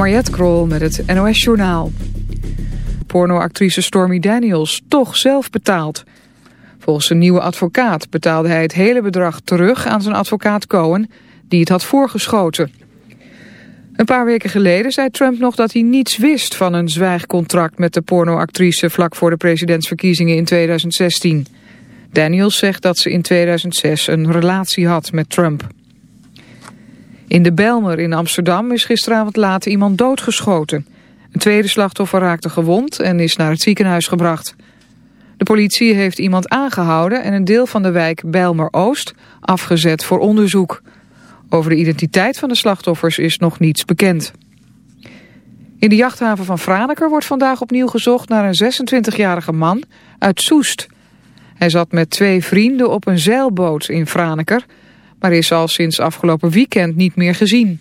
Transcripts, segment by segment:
Mariette Krol met het NOS Journaal. Pornoactrice Stormy Daniels toch zelf betaald. Volgens een nieuwe advocaat betaalde hij het hele bedrag terug aan zijn advocaat Cohen... die het had voorgeschoten. Een paar weken geleden zei Trump nog dat hij niets wist van een zwijgcontract met de pornoactrice vlak voor de presidentsverkiezingen in 2016. Daniels zegt dat ze in 2006 een relatie had met Trump. In de Belmer in Amsterdam is gisteravond laat iemand doodgeschoten. Een tweede slachtoffer raakte gewond en is naar het ziekenhuis gebracht. De politie heeft iemand aangehouden en een deel van de wijk Bijlmer-Oost afgezet voor onderzoek. Over de identiteit van de slachtoffers is nog niets bekend. In de jachthaven van Franeker wordt vandaag opnieuw gezocht naar een 26-jarige man uit Soest. Hij zat met twee vrienden op een zeilboot in Franeker maar is al sinds afgelopen weekend niet meer gezien.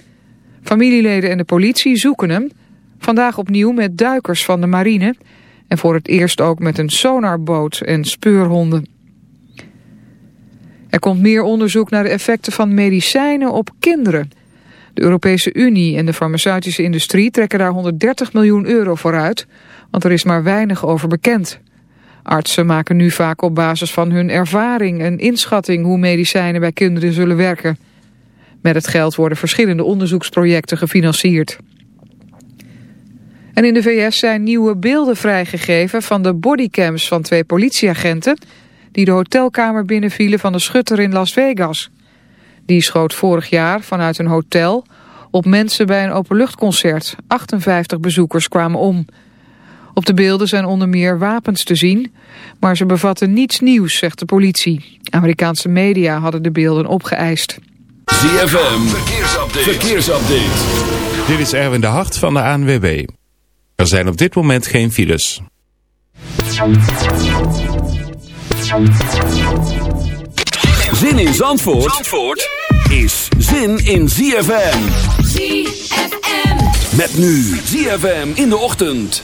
Familieleden en de politie zoeken hem, vandaag opnieuw met duikers van de marine... en voor het eerst ook met een sonarboot en speurhonden. Er komt meer onderzoek naar de effecten van medicijnen op kinderen. De Europese Unie en de farmaceutische industrie trekken daar 130 miljoen euro voor uit... want er is maar weinig over bekend... Artsen maken nu vaak op basis van hun ervaring een inschatting hoe medicijnen bij kinderen zullen werken. Met het geld worden verschillende onderzoeksprojecten gefinancierd. En in de VS zijn nieuwe beelden vrijgegeven van de bodycams van twee politieagenten... die de hotelkamer binnenvielen van de schutter in Las Vegas. Die schoot vorig jaar vanuit een hotel op mensen bij een openluchtconcert. 58 bezoekers kwamen om... Op de beelden zijn onder meer wapens te zien, maar ze bevatten niets nieuws, zegt de politie. Amerikaanse media hadden de beelden opgeëist. ZFM, verkeersupdate. verkeersupdate. Dit is Erwin de Hart van de ANWB. Er zijn op dit moment geen files. Zin in Zandvoort, Zandvoort is zin in ZFM. ZFM. Met nu ZFM in de ochtend.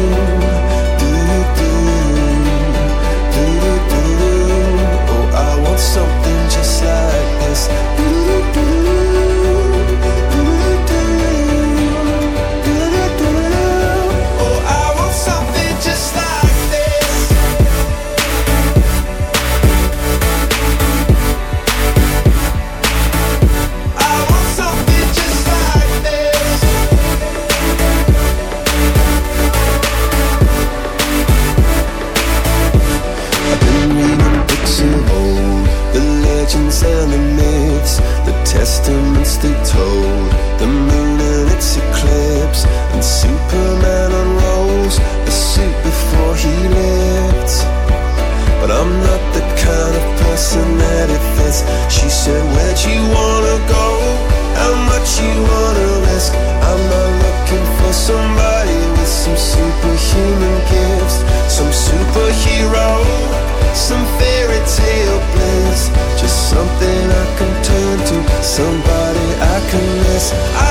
I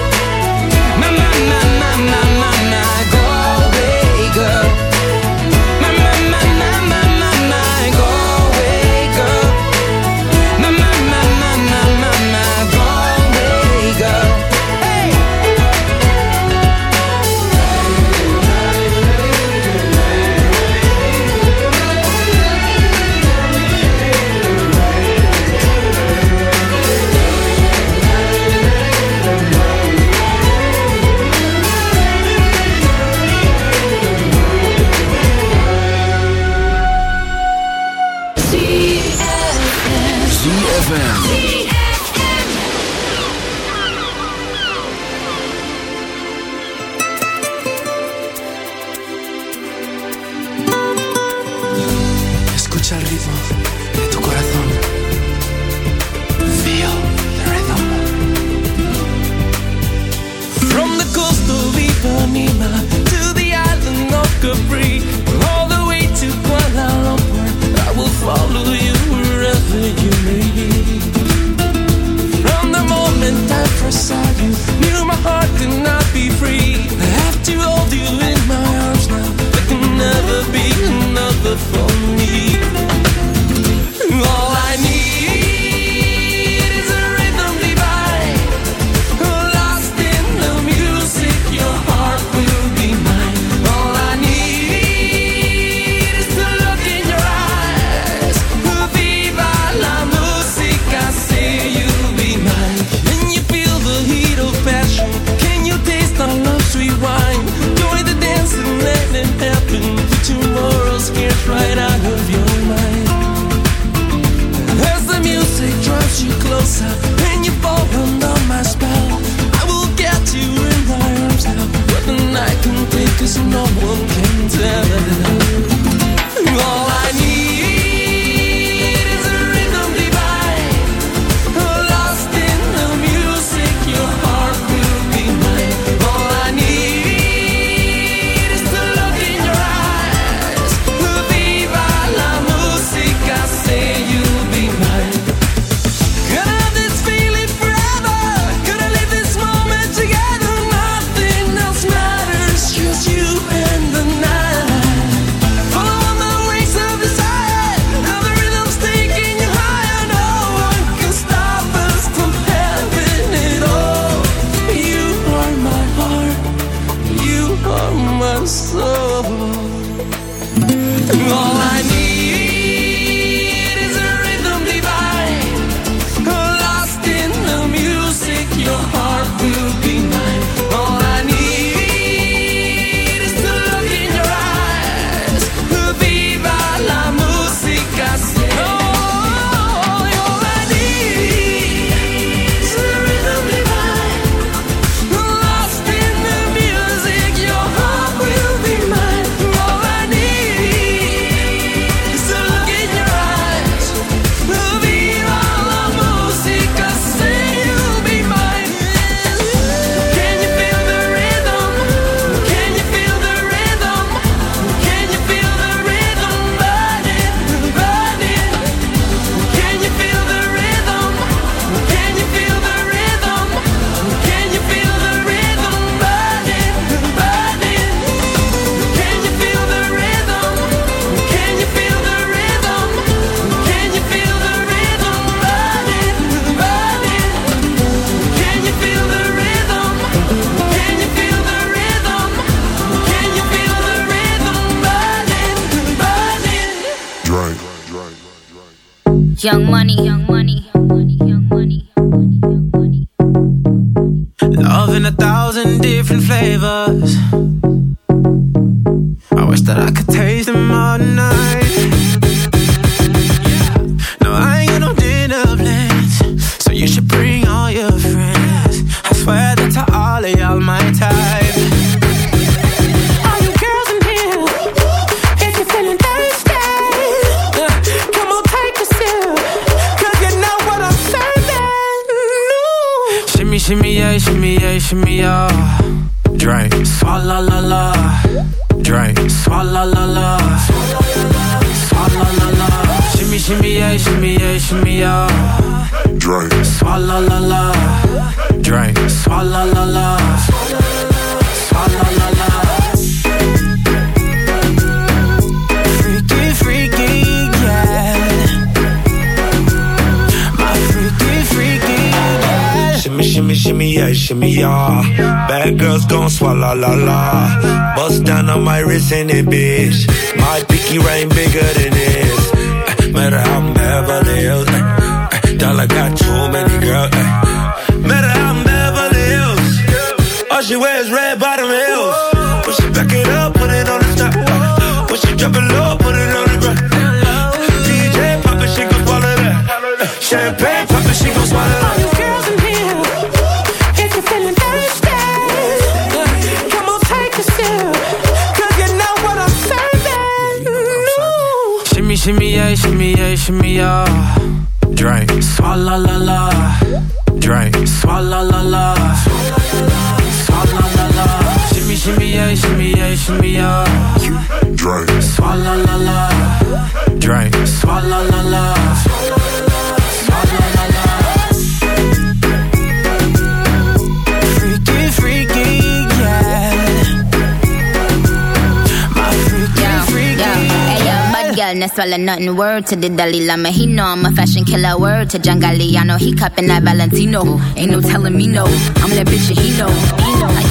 My, my, my, my, my, money, red bottom heels. When she back it up, put it on the top. When she drop it low, put it on the ground. DJ pop it, she gon' swallow that. Champagne pop it, she gon' swallow that. Girls in here, if you're feeling thirsty, come on take a sip, 'cause you know what I'm serving. Shimmy, shimmy, yeah, shimmy, yeah, shimmy, yeah. Drink, swalla la la. Drink, swalla la la. Swalla la la. Shimmy, shimmy, yeah, shimmy, yeah, shimmy, yeah. Drink, swalla la la. Drink, swalla la la. Swalla la la. Freaky, freaky, yeah. My freaky, freaky. Hey, yo, bad girl, no swallow nothing. Word to the Dalai Lama, he know I'm a fashion killer. Word to John Galliano, he cupping that Valentino. Ain't no telling me no. I'm that bitch and he know. He know.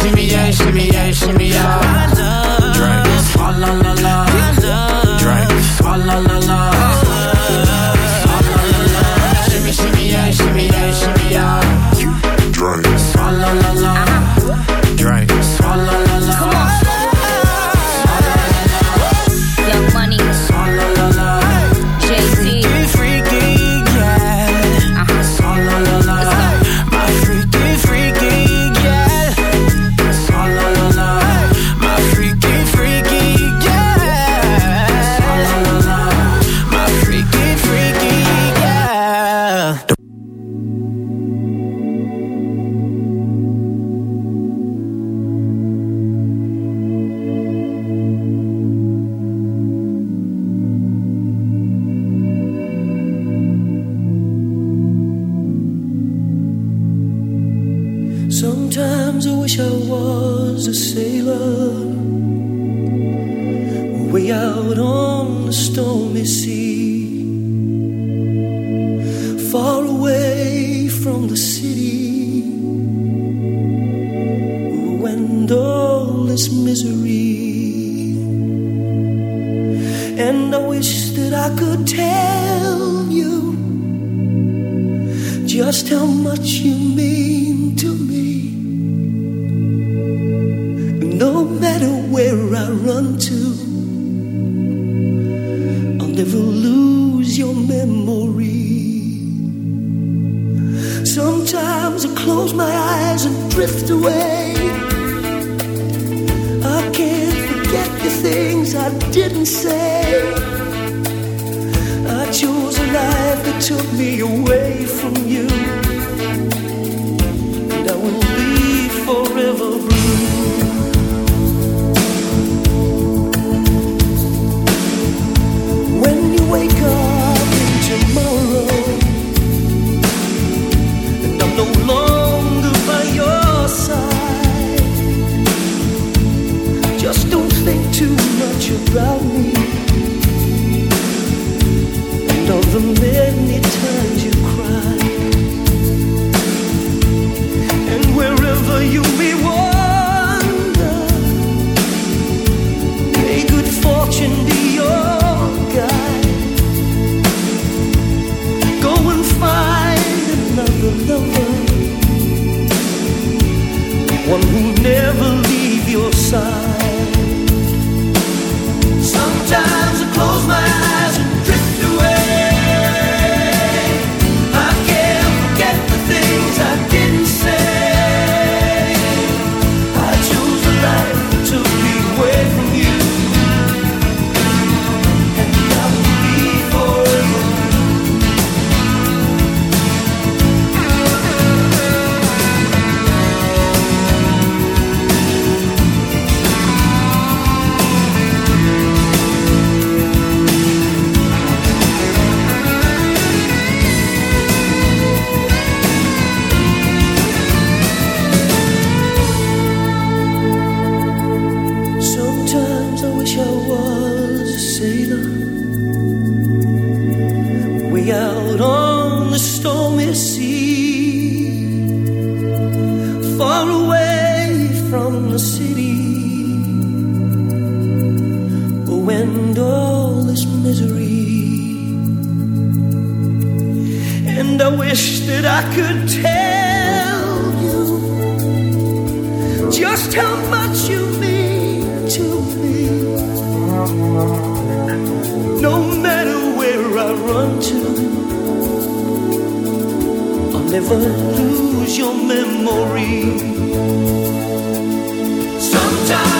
Shimmy, yeah, shimmy, yeah, shimmy, yeah. Drink, swalla la la. Swalla la la. Swalla la la. Shimmy, shimmy, yeah, shimmy, yeah, shimmy, yeah. Drink, love me. never lose your memory. Sometimes.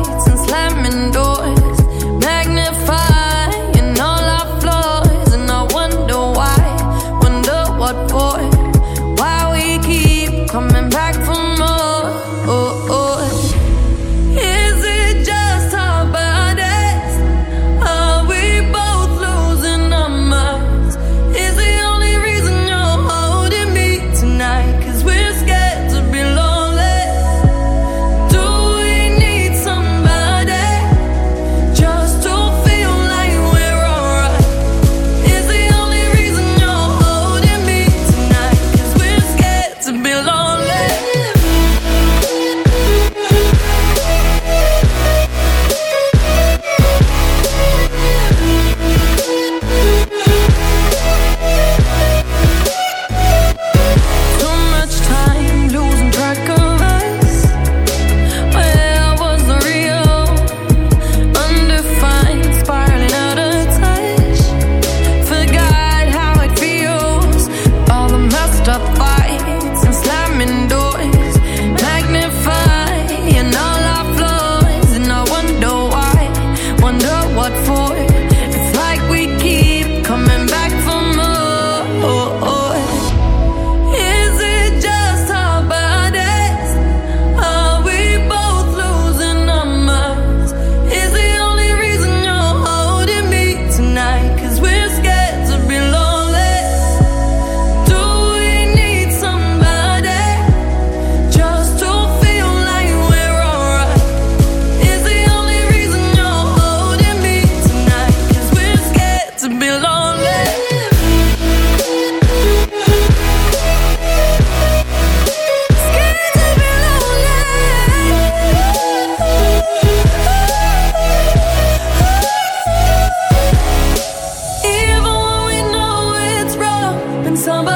what for?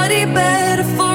somebody better for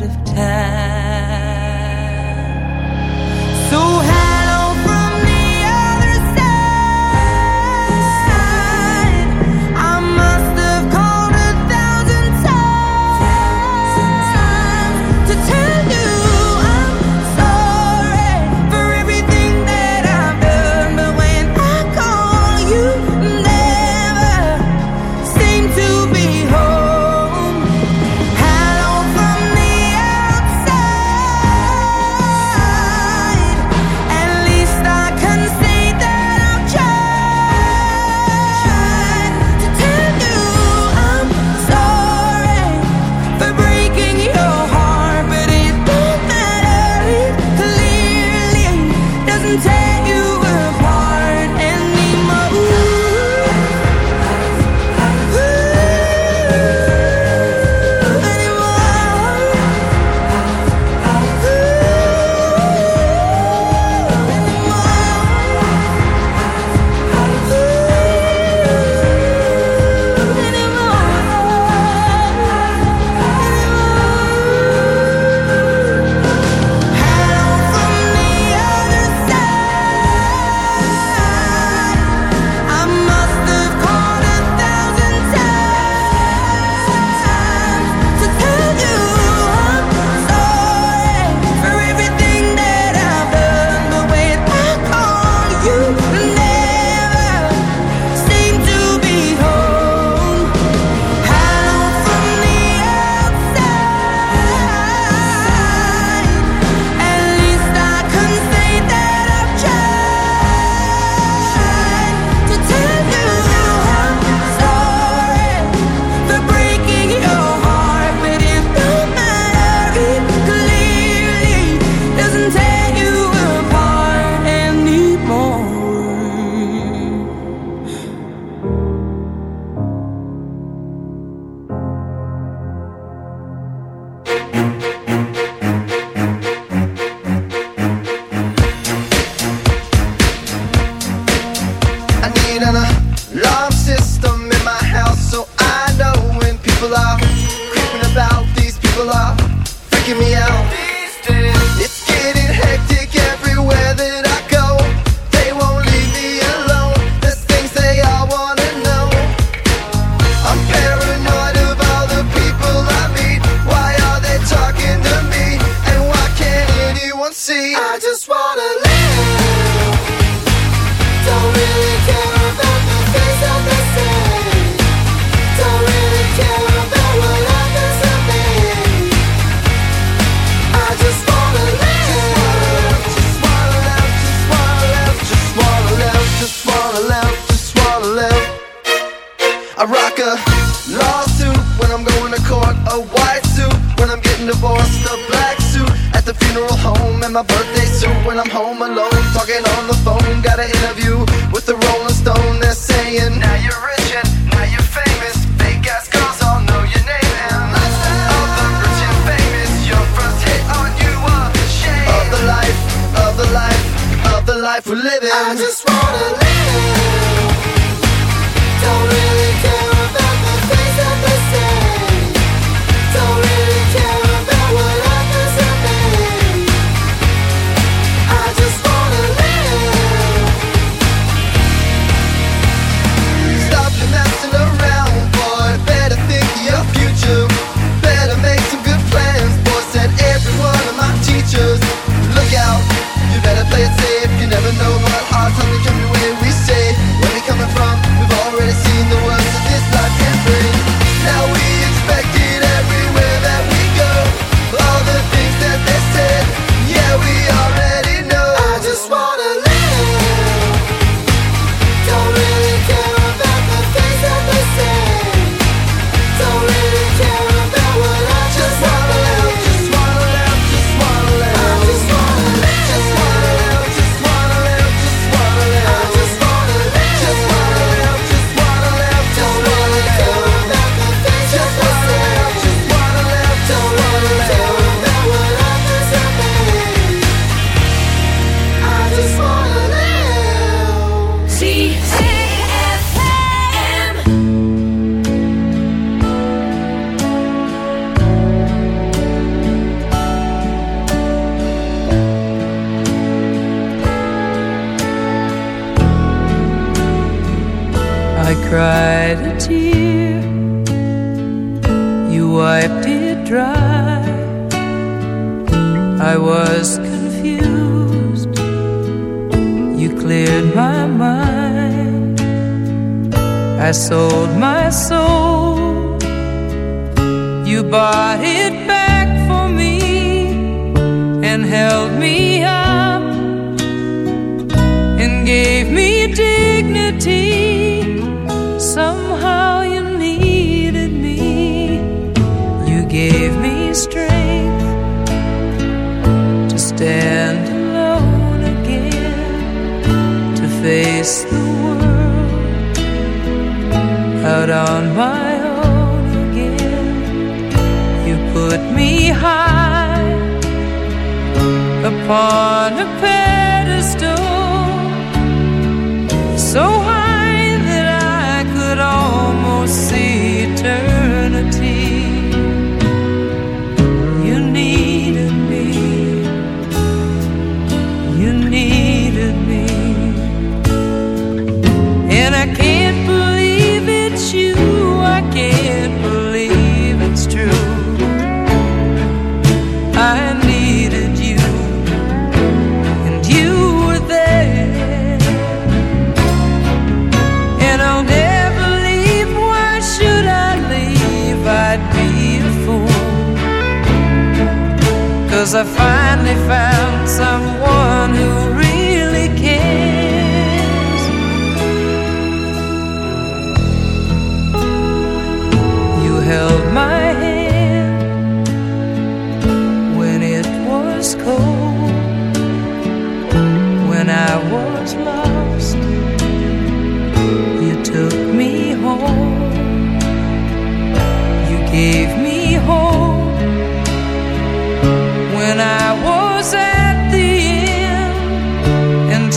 upon a pedestal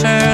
and